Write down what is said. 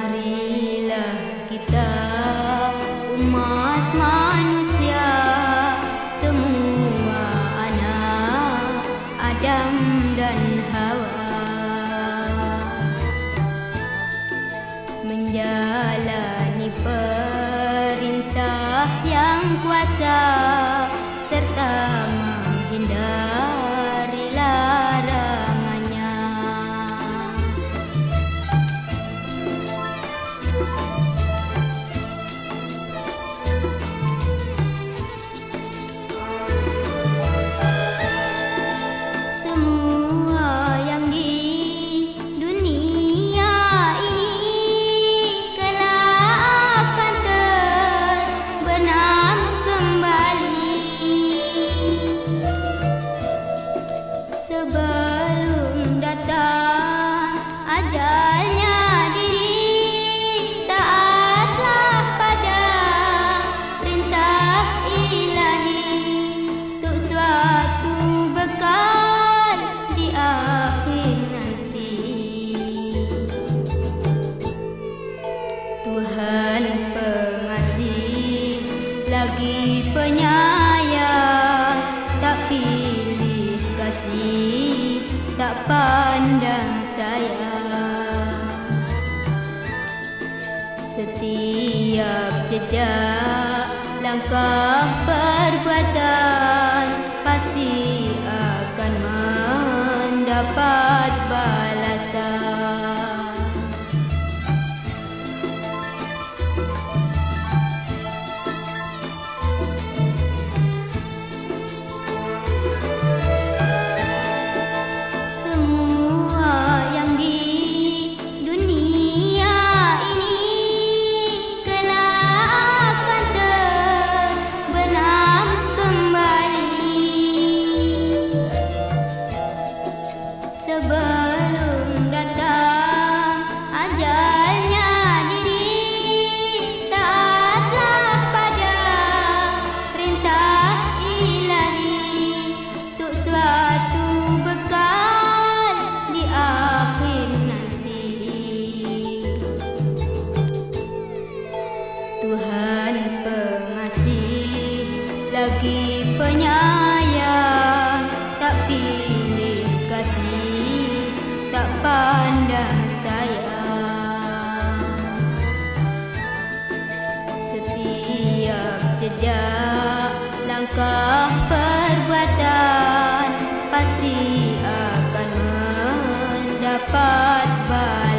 Marilah kita umat manusia. Semua anak Adam dan Hawa. Menjalani perintah yang kuasa. Sebelum datang. Ajalnya diri taatlah pada perintah ilahi. Untuk suatu bekal di akhir nanti. Tuhan pengasih lagi penyayang pandang sayang setiap jejak langkah Tuhan pengasih lagi penyayang. Tak pilih kasih tak pandang sayang. Setiap jejak langkah perbuatan pasti akan mendapat balasan